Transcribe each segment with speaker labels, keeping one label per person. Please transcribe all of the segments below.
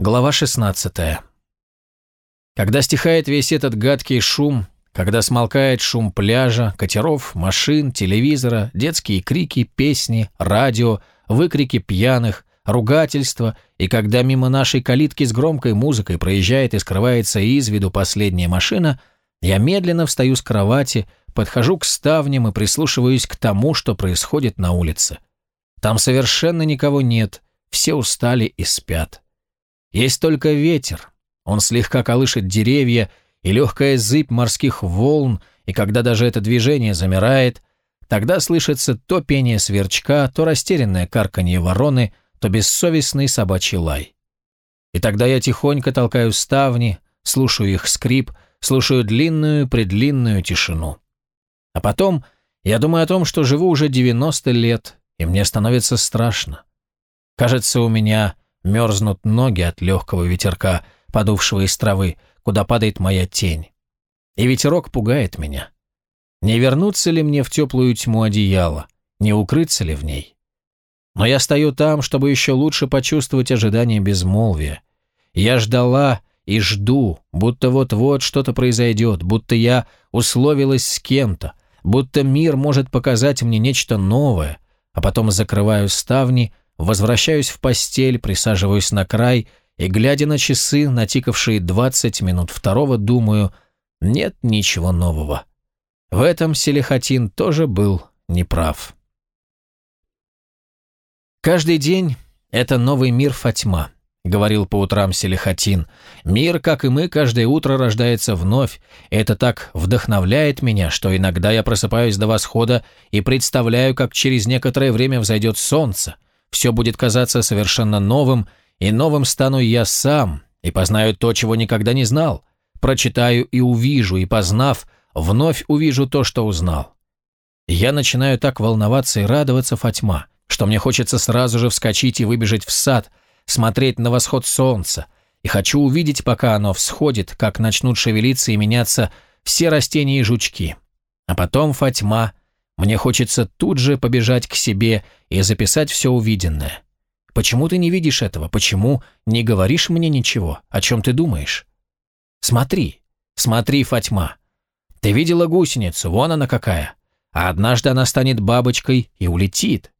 Speaker 1: Глава 16. Когда стихает весь этот гадкий шум, когда смолкает шум пляжа, катеров, машин, телевизора, детские крики, песни, радио, выкрики пьяных, ругательства, и когда мимо нашей калитки с громкой музыкой проезжает и скрывается из виду последняя машина, я медленно встаю с кровати, подхожу к ставням и прислушиваюсь к тому, что происходит на улице. Там совершенно никого нет, все устали и спят. Есть только ветер. Он слегка колышет деревья, и легкая зыбь морских волн, и когда даже это движение замирает, тогда слышится то пение сверчка, то растерянное карканье вороны, то бессовестный собачий лай. И тогда я тихонько толкаю ставни, слушаю их скрип, слушаю длинную-предлинную тишину. А потом я думаю о том, что живу уже 90 лет, и мне становится страшно. Кажется, у меня мерзнут ноги от легкого ветерка, подувшего из травы, куда падает моя тень. И ветерок пугает меня. Не вернуться ли мне в теплую тьму одеяла, не укрыться ли в ней? Но я стою там, чтобы еще лучше почувствовать ожидание безмолвия. Я ждала и жду, будто вот-вот что-то произойдет, будто я условилась с кем-то, будто мир может показать мне нечто новое, а потом закрываю ставни, Возвращаюсь в постель, присаживаюсь на край и, глядя на часы, натикавшие 20 минут второго, думаю, нет ничего нового. В этом Селихатин тоже был неправ. Каждый день – это новый мир Фатьма, говорил по утрам Селихатин. Мир, как и мы, каждое утро рождается вновь. Это так вдохновляет меня, что иногда я просыпаюсь до восхода и представляю, как через некоторое время взойдет солнце – все будет казаться совершенно новым, и новым стану я сам, и познаю то, чего никогда не знал. Прочитаю и увижу, и познав, вновь увижу то, что узнал. Я начинаю так волноваться и радоваться, Фатьма, что мне хочется сразу же вскочить и выбежать в сад, смотреть на восход солнца, и хочу увидеть, пока оно всходит, как начнут шевелиться и меняться все растения и жучки. А потом, Фатьма, мне хочется тут же побежать к себе и записать все увиденное. Почему ты не видишь этого? Почему не говоришь мне ничего? О чем ты думаешь? Смотри, смотри, Фатьма. Ты видела гусеницу, вон она какая. А однажды она станет бабочкой и улетит.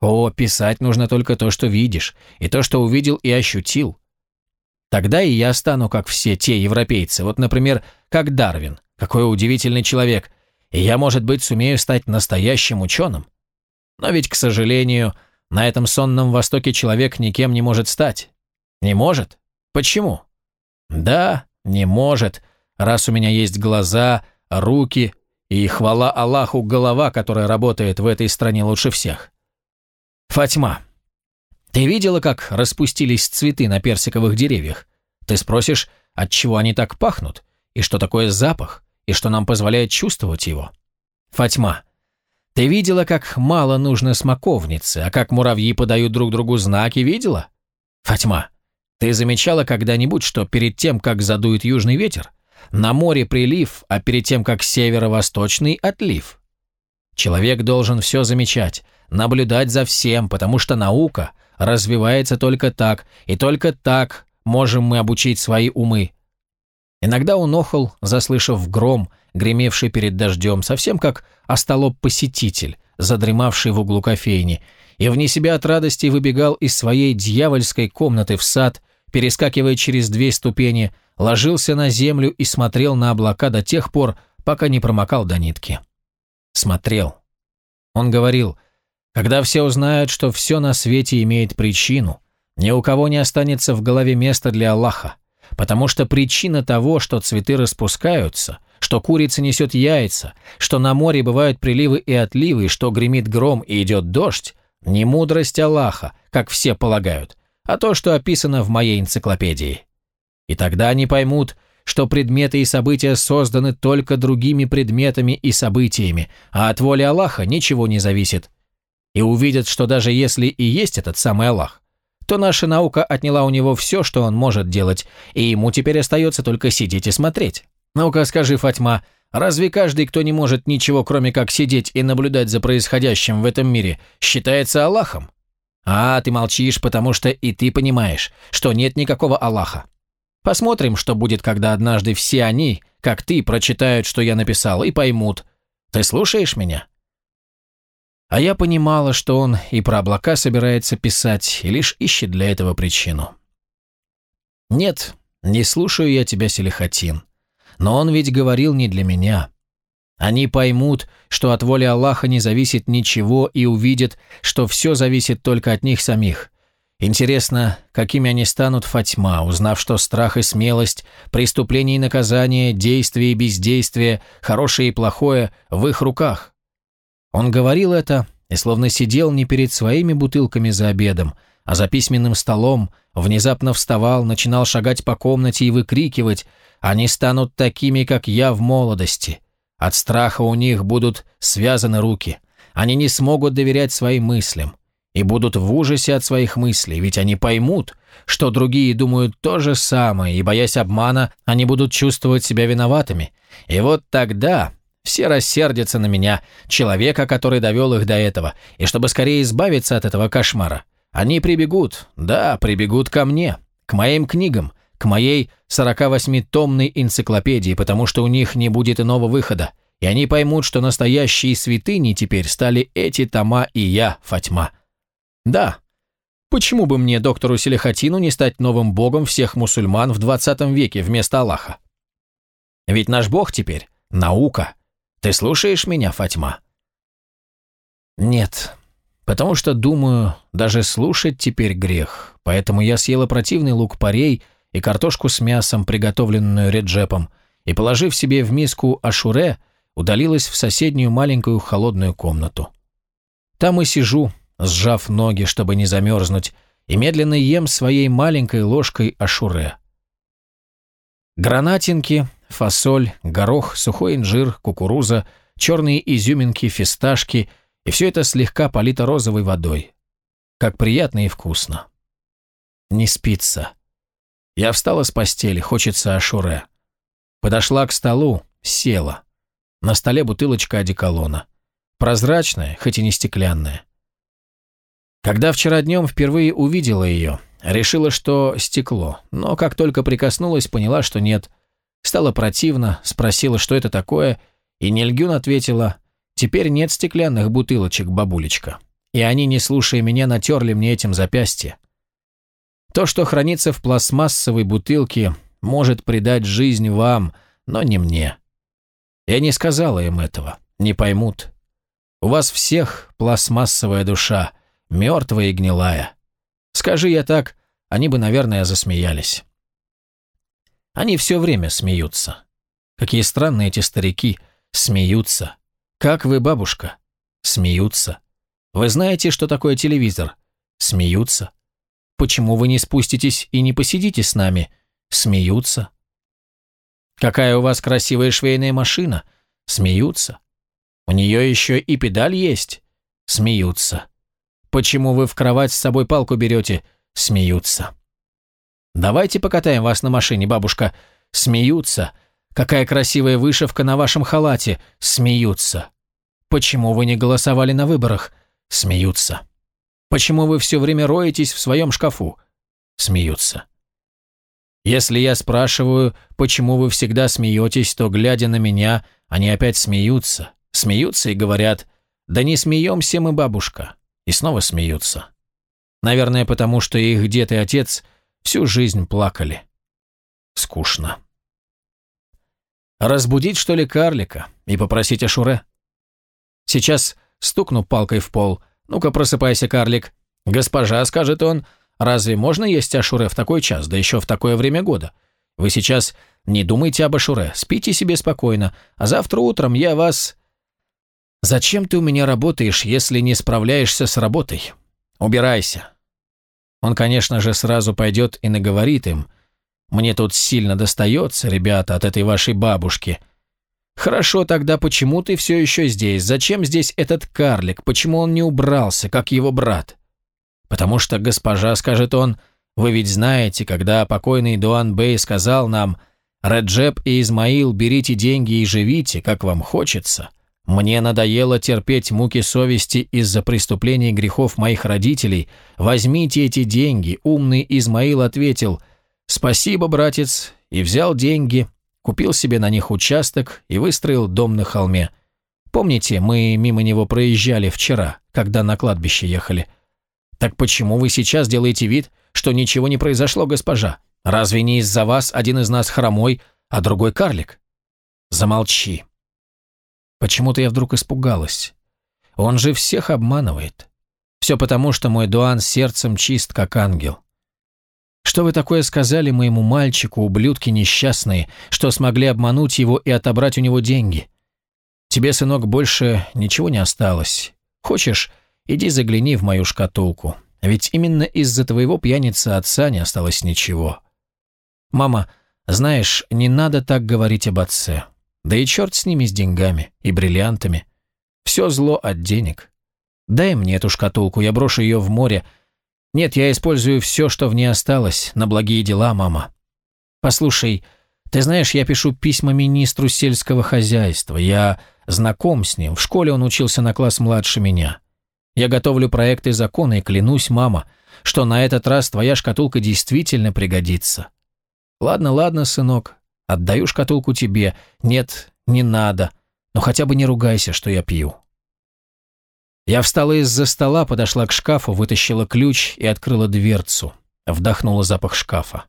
Speaker 1: О, писать нужно только то, что видишь, и то, что увидел и ощутил. Тогда и я стану, как все те европейцы. Вот, например, как Дарвин. Какой удивительный человек – я, может быть, сумею стать настоящим ученым. Но ведь, к сожалению, на этом сонном Востоке человек никем не может стать. Не может? Почему? Да, не может, раз у меня есть глаза, руки и, хвала Аллаху, голова, которая работает в этой стране лучше всех. Фатьма, ты видела, как распустились цветы на персиковых деревьях? Ты спросишь, от чего они так пахнут, и что такое запах? И что нам позволяет чувствовать его. Фатьма, ты видела, как мало нужно смоковницы, а как муравьи подают друг другу знаки, видела? Фатьма, ты замечала когда-нибудь, что перед тем, как задует южный ветер, на море прилив, а перед тем, как северо-восточный отлив? Человек должен все замечать, наблюдать за всем, потому что наука развивается только так, и только так можем мы обучить свои умы. Иногда он охал, заслышав гром, гремевший перед дождем, совсем как остолоп-посетитель, задремавший в углу кофейни, и вне себя от радости выбегал из своей дьявольской комнаты в сад, перескакивая через две ступени, ложился на землю и смотрел на облака до тех пор, пока не промокал до нитки. Смотрел. Он говорил, когда все узнают, что все на свете имеет причину, ни у кого не останется в голове места для Аллаха потому что причина того, что цветы распускаются, что курица несет яйца, что на море бывают приливы и отливы, что гремит гром и идет дождь, не мудрость Аллаха, как все полагают, а то, что описано в моей энциклопедии. И тогда они поймут, что предметы и события созданы только другими предметами и событиями, а от воли Аллаха ничего не зависит. И увидят, что даже если и есть этот самый Аллах, то наша наука отняла у него все, что он может делать, и ему теперь остается только сидеть и смотреть. Ну-ка скажи, Фатьма, разве каждый, кто не может ничего, кроме как сидеть и наблюдать за происходящим в этом мире, считается Аллахом? А, ты молчишь, потому что и ты понимаешь, что нет никакого Аллаха. Посмотрим, что будет, когда однажды все они, как ты, прочитают, что я написал, и поймут. Ты слушаешь меня?» А я понимала, что он и про облака собирается писать, и лишь ищет для этого причину. «Нет, не слушаю я тебя, Селихатин. Но он ведь говорил не для меня. Они поймут, что от воли Аллаха не зависит ничего и увидят, что все зависит только от них самих. Интересно, какими они станут Фатьма, узнав, что страх и смелость, преступление и наказание, действие и бездействие, хорошее и плохое в их руках. Он говорил это и словно сидел не перед своими бутылками за обедом, а за письменным столом, внезапно вставал, начинал шагать по комнате и выкрикивать «Они станут такими, как я в молодости!» От страха у них будут связаны руки. Они не смогут доверять своим мыслям. И будут в ужасе от своих мыслей, ведь они поймут, что другие думают то же самое, и, боясь обмана, они будут чувствовать себя виноватыми. И вот тогда все рассердятся на меня, человека, который довел их до этого, и чтобы скорее избавиться от этого кошмара, они прибегут, да, прибегут ко мне, к моим книгам, к моей 48-томной энциклопедии, потому что у них не будет иного выхода, и они поймут, что настоящие святыни теперь стали эти тома и я, Фатьма. Да, почему бы мне, доктору Селихатину, не стать новым богом всех мусульман в 20 веке вместо Аллаха? Ведь наш бог теперь – наука. Ты слушаешь меня, Фатьма? Нет, потому что, думаю, даже слушать теперь грех, поэтому я съела противный лук-порей – и картошку с мясом, приготовленную Реджепом, и, положив себе в миску ашуре, удалилась в соседнюю маленькую холодную комнату. Там и сижу, сжав ноги, чтобы не замерзнуть, и медленно ем своей маленькой ложкой ашуре. Гранатинки, фасоль, горох, сухой инжир, кукуруза, черные изюминки, фисташки, и все это слегка полито розовой водой. Как приятно и вкусно. Не спится. Я встала с постели, хочется ашуре. Подошла к столу, села. На столе бутылочка одеколона. Прозрачная, хоть и не стеклянная. Когда вчера днем впервые увидела ее, решила, что стекло, но как только прикоснулась, поняла, что нет. Стало противно, спросила, что это такое, и Нельгюн ответила, «Теперь нет стеклянных бутылочек, бабулечка». И они, не слушая меня, натерли мне этим запястье. То, что хранится в пластмассовой бутылке, может придать жизнь вам, но не мне. Я не сказала им этого, не поймут. У вас всех пластмассовая душа, мертвая и гнилая. Скажи я так, они бы, наверное, засмеялись. Они все время смеются. Какие странные эти старики, смеются. Как вы, бабушка? Смеются. Вы знаете, что такое телевизор? Смеются. Почему вы не спуститесь и не посидите с нами? Смеются. Какая у вас красивая швейная машина? Смеются. У нее еще и педаль есть? Смеются. Почему вы в кровать с собой палку берете? Смеются. Давайте покатаем вас на машине, бабушка. Смеются. Какая красивая вышивка на вашем халате. Смеются. Почему вы не голосовали на выборах? Смеются. Почему вы все время роетесь в своем шкафу?» Смеются. Если я спрашиваю, почему вы всегда смеетесь, то, глядя на меня, они опять смеются. Смеются и говорят, «Да не смеемся мы, бабушка». И снова смеются. Наверное, потому что их дед и отец всю жизнь плакали. Скучно. Разбудить, что ли, карлика и попросить Ашуре? Сейчас стукну палкой в пол – «Ну-ка, просыпайся, карлик». «Госпожа», — скажет он, — «разве можно есть ашуре в такой час, да еще в такое время года? Вы сейчас не думайте об ашуре, спите себе спокойно, а завтра утром я вас...» «Зачем ты у меня работаешь, если не справляешься с работой? Убирайся». Он, конечно же, сразу пойдет и наговорит им. «Мне тут сильно достается, ребята, от этой вашей бабушки». «Хорошо, тогда почему ты все еще здесь? Зачем здесь этот карлик? Почему он не убрался, как его брат?» «Потому что госпожа, — скажет он, — вы ведь знаете, когда покойный Дуан Бей сказал нам, «Реджеп и Измаил, берите деньги и живите, как вам хочется», Мне надоело терпеть муки совести из-за преступлений и грехов моих родителей. Возьмите эти деньги. Умный Измаил ответил «Спасибо, братец», и взял деньги, купил себе на них участок и выстроил дом на холме. Помните, мы мимо него проезжали вчера, когда на кладбище ехали? Так почему вы сейчас делаете вид, что ничего не произошло, госпожа? Разве не из-за вас один из нас хромой, а другой карлик? Замолчи. Почему-то я вдруг испугалась. Он же всех обманывает. Все потому, что мой Дуан сердцем чист, как ангел. Что вы такое сказали моему мальчику, ублюдки несчастные, что смогли обмануть его и отобрать у него деньги? Тебе, сынок, больше ничего не осталось. Хочешь, иди загляни в мою шкатулку. Ведь именно из-за твоего пьяницы отца не осталось ничего. Мама, знаешь, не надо так говорить об отце. Да и черт с ними, с деньгами и бриллиантами. Все зло от денег. Дай мне эту шкатулку, я брошу ее в море. Нет, я использую все, что в ней осталось, на благие дела, мама. Послушай, ты знаешь, я пишу письма министру сельского хозяйства. Я знаком с ним, в школе он учился на класс младше меня. Я готовлю проекты закона и клянусь, мама, что на этот раз твоя шкатулка действительно пригодится. Ладно, ладно, сынок, Отдаю шкатулку тебе. Нет, не надо. Но хотя бы не ругайся, что я пью. Я встала из-за стола, подошла к шкафу, вытащила ключ и открыла дверцу. Вдохнула запах шкафа.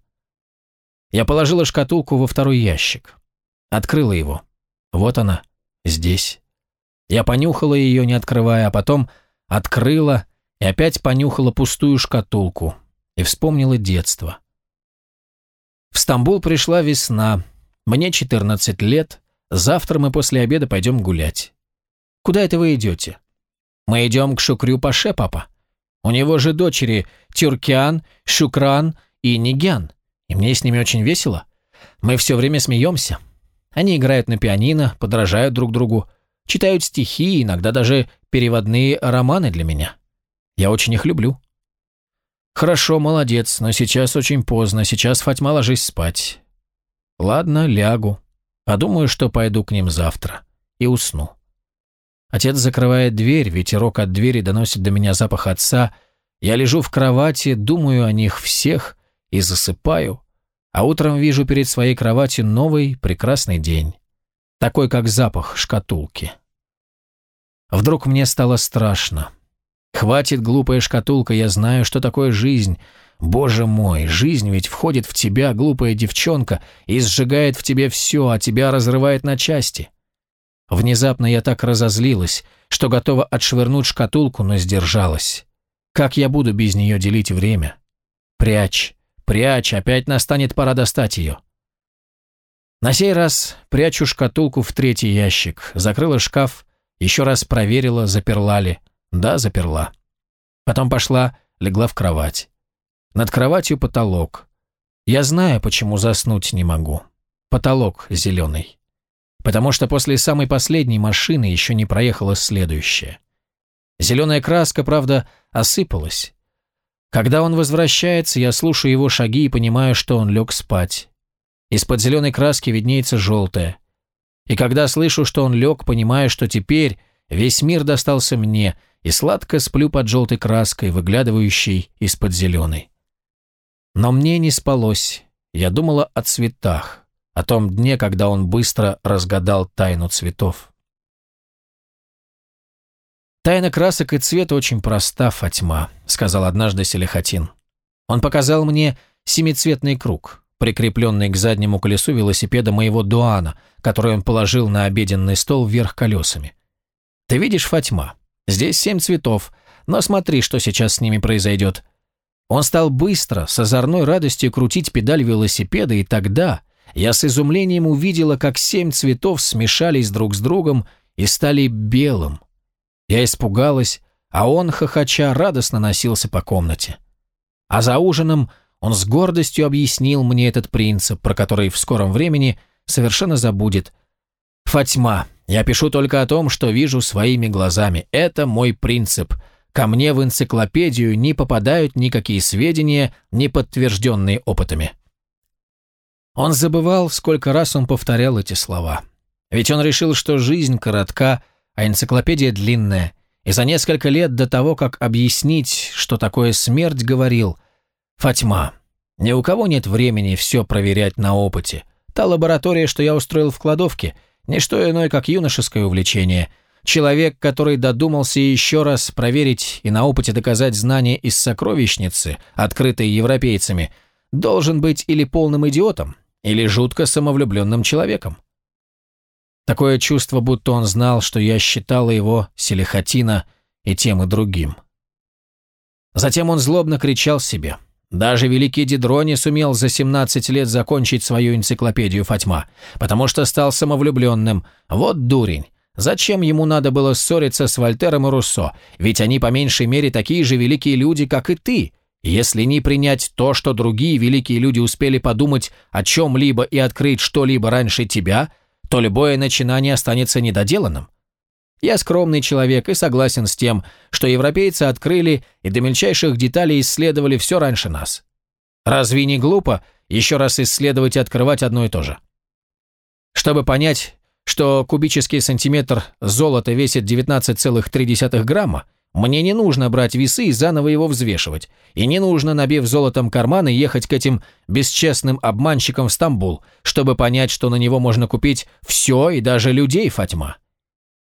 Speaker 1: Я положила шкатулку во второй ящик. Открыла его. Вот она, здесь. Я понюхала ее, не открывая, а потом открыла и опять понюхала пустую шкатулку и вспомнила детство. В Стамбул пришла весна. Мне 14 лет. Завтра мы после обеда пойдем гулять. Куда это вы идете? Мы идем к Шукрю Паше, папа. У него же дочери Тюркян, Шукран и Нигян. И мне с ними очень весело. Мы все время смеемся. Они играют на пианино, подражают друг другу, читают стихи, иногда даже переводные романы для меня. Я очень их люблю. «Хорошо, молодец, но сейчас очень поздно, сейчас, Фатьма, ложись спать». «Ладно, лягу. Подумаю, что пойду к ним завтра. И усну». Отец закрывает дверь, ветерок от двери доносит до меня запах отца. Я лежу в кровати, думаю о них всех и засыпаю, а утром вижу перед своей кроватью новый прекрасный день, такой как запах шкатулки. Вдруг мне стало страшно. Хватит, глупая шкатулка, я знаю, что такое жизнь. Боже мой, жизнь ведь входит в тебя, глупая девчонка, и сжигает в тебе все, а тебя разрывает на части. Внезапно я так разозлилась, что готова отшвырнуть шкатулку, но сдержалась. Как я буду без нее делить время? Прячь, прячь, опять настанет пора достать ее. На сей раз прячу шкатулку в третий ящик, закрыла шкаф, еще раз проверила, заперла ли. Да, заперла. Потом пошла, легла в кровать. Над кроватью потолок. Я знаю, почему заснуть не могу. Потолок зеленый. Потому что после самой последней машины еще не проехала следующая. Зеленая краска, правда, осыпалась. Когда он возвращается, я слушаю его шаги и понимаю, что он лег спать. Из-под зеленой краски виднеется желтая. И когда слышу, что он лег, понимаю, что теперь весь мир достался мне – и сладко сплю под желтой краской, выглядывающей из-под зеленой. Но мне не спалось. Я думала о цветах, о том дне, когда он быстро разгадал тайну цветов. «Тайна красок и цвета очень проста, Фатьма», — сказал однажды Селихатин. Он показал мне семицветный круг, прикрепленный к заднему колесу велосипеда моего Дуана, который он положил на обеденный стол вверх колесами. «Ты видишь, Фатьма, Здесь семь цветов, но смотри, что сейчас с ними произойдет. Он стал быстро, с озорной радостью крутить педаль велосипеда, и тогда я с изумлением увидела, как семь цветов смешались друг с другом и стали белым. Я испугалась, а он, хохоча, радостно носился по комнате. А за ужином он с гордостью объяснил мне этот принцип, про который в скором времени совершенно забудет. «Фатьма, я пишу только о том, что вижу своими глазами. Это мой принцип. Ко мне в энциклопедию не попадают никакие сведения, не подтвержденные опытами. Он забывал, сколько раз он повторял эти слова. Ведь он решил, что жизнь коротка, а энциклопедия длинная. И за несколько лет до того, как объяснить, что такое смерть, говорил «Фатьма, ни у кого нет времени все проверять на опыте. Та лаборатория, что я устроил в кладовке, не что иное, как юношеское увлечение. Человек, который додумался еще раз проверить и на опыте доказать знания из сокровищницы, открытой европейцами, должен быть или полным идиотом, или жутко самовлюбленным человеком. Такое чувство, будто он знал, что я считала его, Селихатина, и тем и другим. Затем он злобно кричал себе. Даже великий Дидро сумел за 17 лет закончить свою энциклопедию Фатьма, потому что стал самовлюбленным. Вот дурень. Зачем ему надо было ссориться с Вольтером и Руссо? Ведь они по меньшей мере такие же великие люди, как и ты. Если не принять то, что другие великие люди успели подумать о чем-либо и открыть что-либо раньше тебя, то любое начинание останется недоделанным. Я скромный человек и согласен с тем, что европейцы открыли и до мельчайших деталей исследовали все раньше нас. Разве не глупо еще раз исследовать и открывать одно и то же? Чтобы понять, что кубический сантиметр золота весит 19,3 грамма, мне не нужно брать весы и заново его взвешивать, и не нужно, набив золотом карманы, ехать к этим бесчестным обманщикам в Стамбул, чтобы понять, что на него можно купить все и даже людей, Фатьма.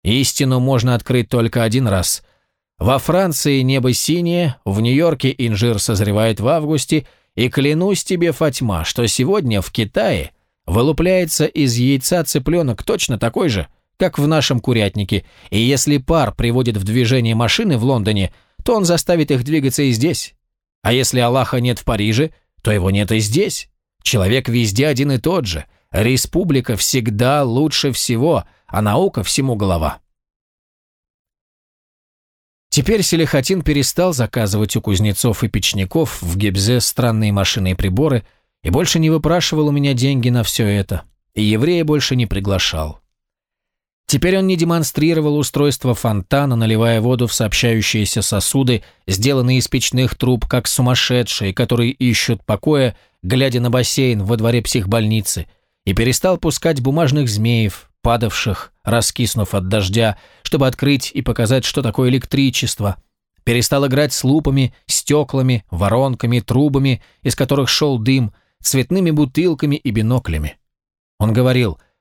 Speaker 1: Истину можно открыть только один раз. Во Франции небо синее, в Нью-Йорке инжир созревает в августе, и клянусь тебе, Фатьма, что сегодня в Китае вылупляется из яйца цыпленок точно такой же – как в нашем курятнике, и если пар приводит в движение машины в Лондоне, то он заставит их двигаться и здесь. А если Аллаха нет в Париже, то его нет и здесь. Человек везде один и тот же. Республика всегда лучше всего, а наука всему голова. Теперь Селихатин перестал заказывать у кузнецов и печников в Гебзе странные машины и приборы и больше не выпрашивал у меня деньги на все это, и еврея больше не приглашал. Теперь он не демонстрировал устройство фонтана, наливая воду в сообщающиеся сосуды, сделанные из печных труб, как сумасшедшие, которые ищут покоя, глядя на бассейн во дворе психбольницы, и перестал пускать бумажных змеев, падавших, раскиснув от дождя, чтобы открыть и показать, что такое электричество. Перестал играть с лупами, стеклами, воронками, трубами, из которых шел дым, цветными бутылками и биноклями. Он говорил –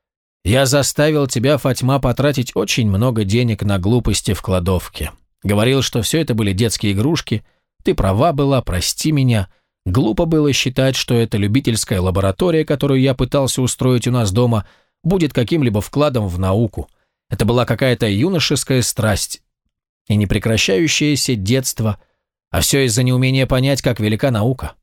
Speaker 1: я заставил тебя, Фатьма, потратить очень много денег на глупости в кладовке. Говорил, что все это были детские игрушки. Ты права была, прости меня. Глупо было считать, что эта любительская лаборатория, которую я пытался устроить у нас дома, будет каким-либо вкладом в науку. Это была какая-то юношеская страсть и непрекращающееся детство, а все из-за неумения понять, как велика наука.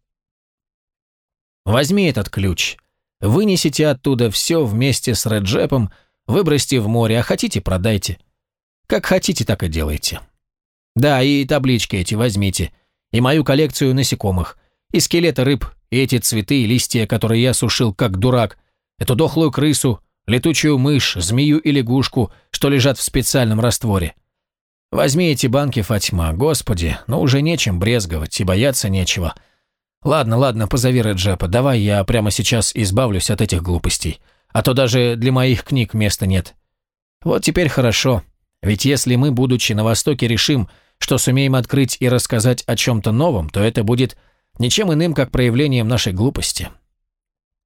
Speaker 1: Возьми этот ключ. Вынесите оттуда все вместе с Реджепом, выбросьте в море, а хотите, продайте. Как хотите, так и делайте. Да, и таблички эти возьмите, и мою коллекцию насекомых, и скелеты рыб, и эти цветы и листья, которые я сушил как дурак, эту дохлую крысу, летучую мышь, змею и лягушку, что лежат в специальном растворе. Возьми эти банки, Фатьма, господи, но уже нечем брезговать и бояться нечего. «Ладно, ладно, позови Реджепа, давай я прямо сейчас избавлюсь от этих глупостей, а то даже для моих книг места нет. Вот теперь хорошо, ведь если мы, будучи на Востоке, решим, что сумеем открыть и рассказать о чем-то новом, то это будет ничем иным, как проявлением нашей глупости.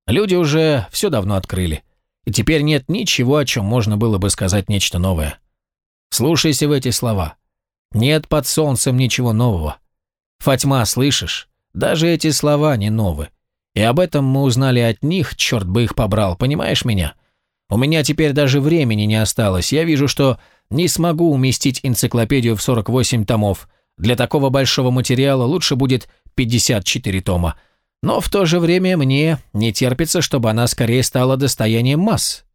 Speaker 1: Люди уже все давно открыли, и теперь нет ничего, о чем можно было бы сказать нечто новое. Слушайся в эти слова. Нет под солнцем ничего нового. Фатьма, слышишь? Даже эти слова не новы. И об этом мы узнали от них, черт бы их побрал, понимаешь меня? У меня теперь даже времени не осталось. Я вижу, что не смогу уместить энциклопедию в 48 томов. Для такого большого материала лучше будет 54 тома. Но в то же время мне не терпится, чтобы она скорее стала достоянием масс.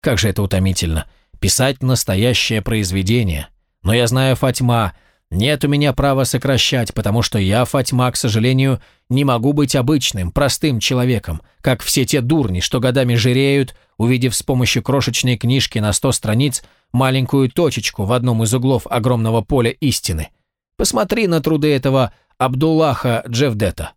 Speaker 1: Как же это утомительно. Писать настоящее произведение. Но я знаю, Фатьма, нет у меня права сокращать, потому что я, Фатьма, к сожалению, не могу быть обычным, простым человеком, как все те дурни, что годами жиреют, увидев с помощью крошечной книжки на сто страниц маленькую точечку в одном из углов огромного поля истины. Посмотри на труды этого Абдуллаха Джевдета.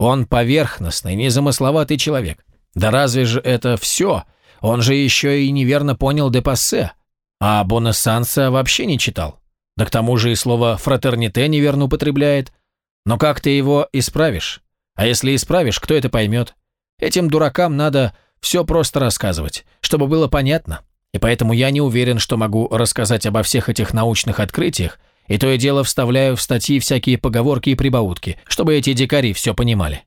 Speaker 1: Он поверхностный, незамысловатый человек. Да разве же это все? Он же еще и неверно понял Депассе. А Бонессанса вообще не читал. Да к тому же и слово «фратерните» неверно употребляет. Но как ты его исправишь? А если исправишь, кто это поймет? Этим дуракам надо все просто рассказывать, чтобы было понятно. И поэтому я не уверен, что могу рассказать обо всех этих научных открытиях, и то и дело вставляю в статьи всякие поговорки и прибаутки, чтобы эти дикари все понимали.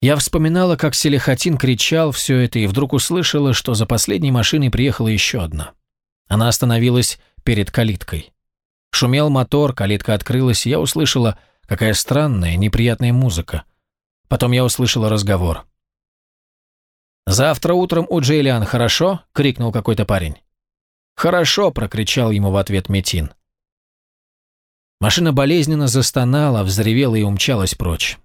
Speaker 1: Я вспоминала, как Селихатин кричал все это, и вдруг услышала, что за последней машиной приехала еще одна. Она остановилась перед калиткой. Шумел мотор, калитка открылась, и я услышала, какая странная, неприятная музыка. Потом я услышала разговор. «Завтра утром у Джейлиан, хорошо?» — крикнул какой-то парень. «Хорошо!» — прокричал ему в ответ Метин. Машина болезненно застонала, взревела и умчалась прочь.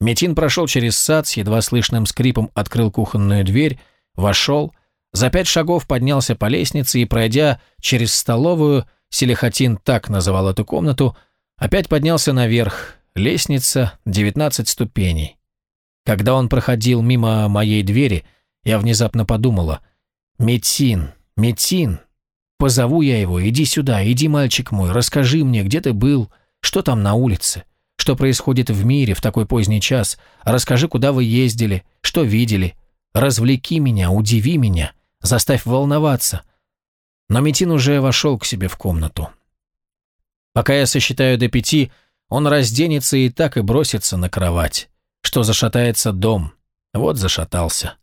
Speaker 1: Метин прошел через сад, с едва слышным скрипом открыл кухонную дверь, вошел, за пять шагов поднялся по лестнице и, пройдя через столовую, Селихатин так называл эту комнату, опять поднялся наверх, лестница, 19 ступеней. Когда он проходил мимо моей двери, я внезапно подумала, «Метин, Метин, позову я его, иди сюда, иди, мальчик мой, расскажи мне, где ты был, что там на улице, что происходит в мире в такой поздний час, расскажи, куда вы ездили, что видели, развлеки меня, удиви меня, заставь волноваться». Но Метин уже вошел к себе в комнату. Пока я сосчитаю до пяти, он разденется и так и бросится на кровать что зашатается дом. Вот зашатался.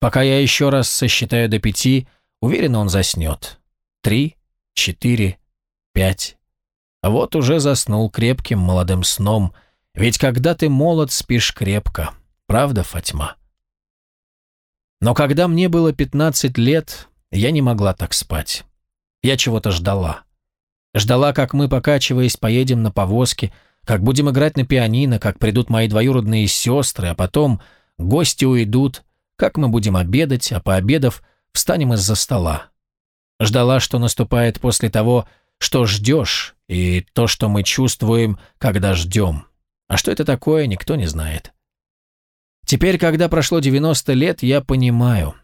Speaker 1: Пока я еще раз сосчитаю до пяти, уверенно он заснет. Три, четыре, пять. Вот уже заснул крепким молодым сном, ведь когда ты молод, спишь крепко. Правда, Фатьма? Но когда мне было пятнадцать лет, я не могла так спать. Я чего-то ждала. Ждала, как мы, покачиваясь, поедем на повозке, как будем играть на пианино, как придут мои двоюродные сестры, а потом гости уйдут, как мы будем обедать, а пообедав, встанем из-за стола. Ждала, что наступает после того, что ждешь, и то, что мы чувствуем, когда ждем. А что это такое, никто не знает. Теперь, когда прошло 90 лет, я понимаю.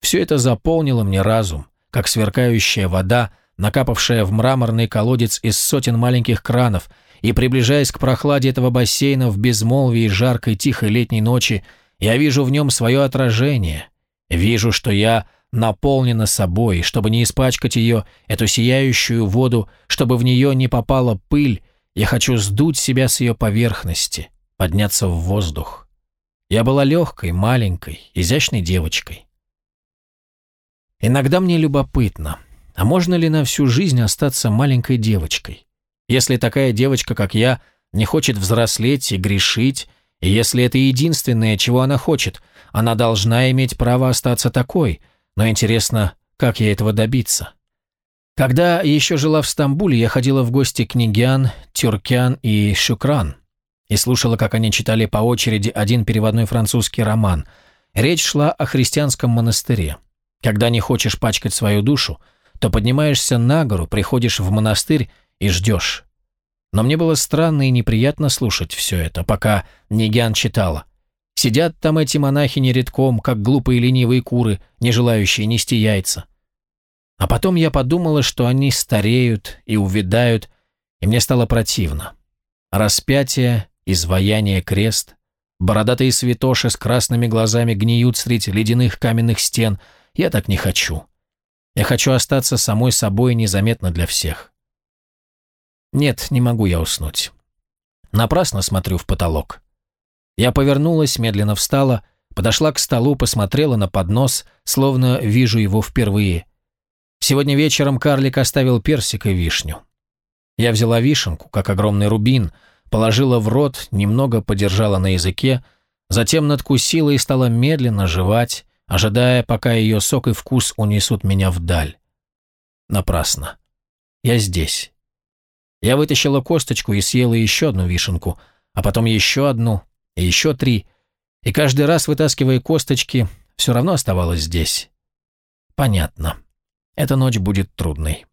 Speaker 1: Все это заполнило мне разум, как сверкающая вода, накапавшая в мраморный колодец из сотен маленьких кранов, и, приближаясь к прохладе этого бассейна в безмолвии жаркой тихой летней ночи, я вижу в нем свое отражение. Вижу, что я наполнена собой, чтобы не испачкать ее, эту сияющую воду, чтобы в нее не попала пыль, я хочу сдуть себя с ее поверхности, подняться в воздух. Я была легкой, маленькой, изящной девочкой. Иногда мне любопытно, а можно ли на всю жизнь остаться маленькой девочкой? Если такая девочка, как я, не хочет взрослеть и грешить, и если это единственное, чего она хочет, она должна иметь право остаться такой. Но интересно, как ей этого добиться? Когда еще жила в Стамбуле, я ходила в гости к Нигян, Тюркян и Шукран и слушала, как они читали по очереди один переводной французский роман. Речь шла о христианском монастыре. Когда не хочешь пачкать свою душу, то поднимаешься на гору, приходишь в монастырь и ждешь. Но мне было странно и неприятно слушать все это, пока Нигян читала. Сидят там эти монахини редком, как глупые ленивые куры, не желающие нести яйца. А потом я подумала, что они стареют и увядают, и мне стало противно. Распятие, изваяние, крест, бородатые святоши с красными глазами гниют среди ледяных каменных стен. Я так не хочу. Я хочу остаться самой собой незаметно для всех. Нет, не могу я уснуть. Напрасно смотрю в потолок. Я повернулась, медленно встала, подошла к столу, посмотрела на поднос, словно вижу его впервые. Сегодня вечером карлик оставил персик и вишню. Я взяла вишенку, как огромный рубин, положила в рот, немного подержала на языке, затем надкусила и стала медленно жевать, ожидая, пока ее сок и вкус унесут меня вдаль. Напрасно. Я здесь. Я вытащила косточку и съела еще одну вишенку, а потом еще одну, и еще три, и каждый раз, вытаскивая косточки, все равно оставалась здесь. Понятно. Эта ночь будет трудной.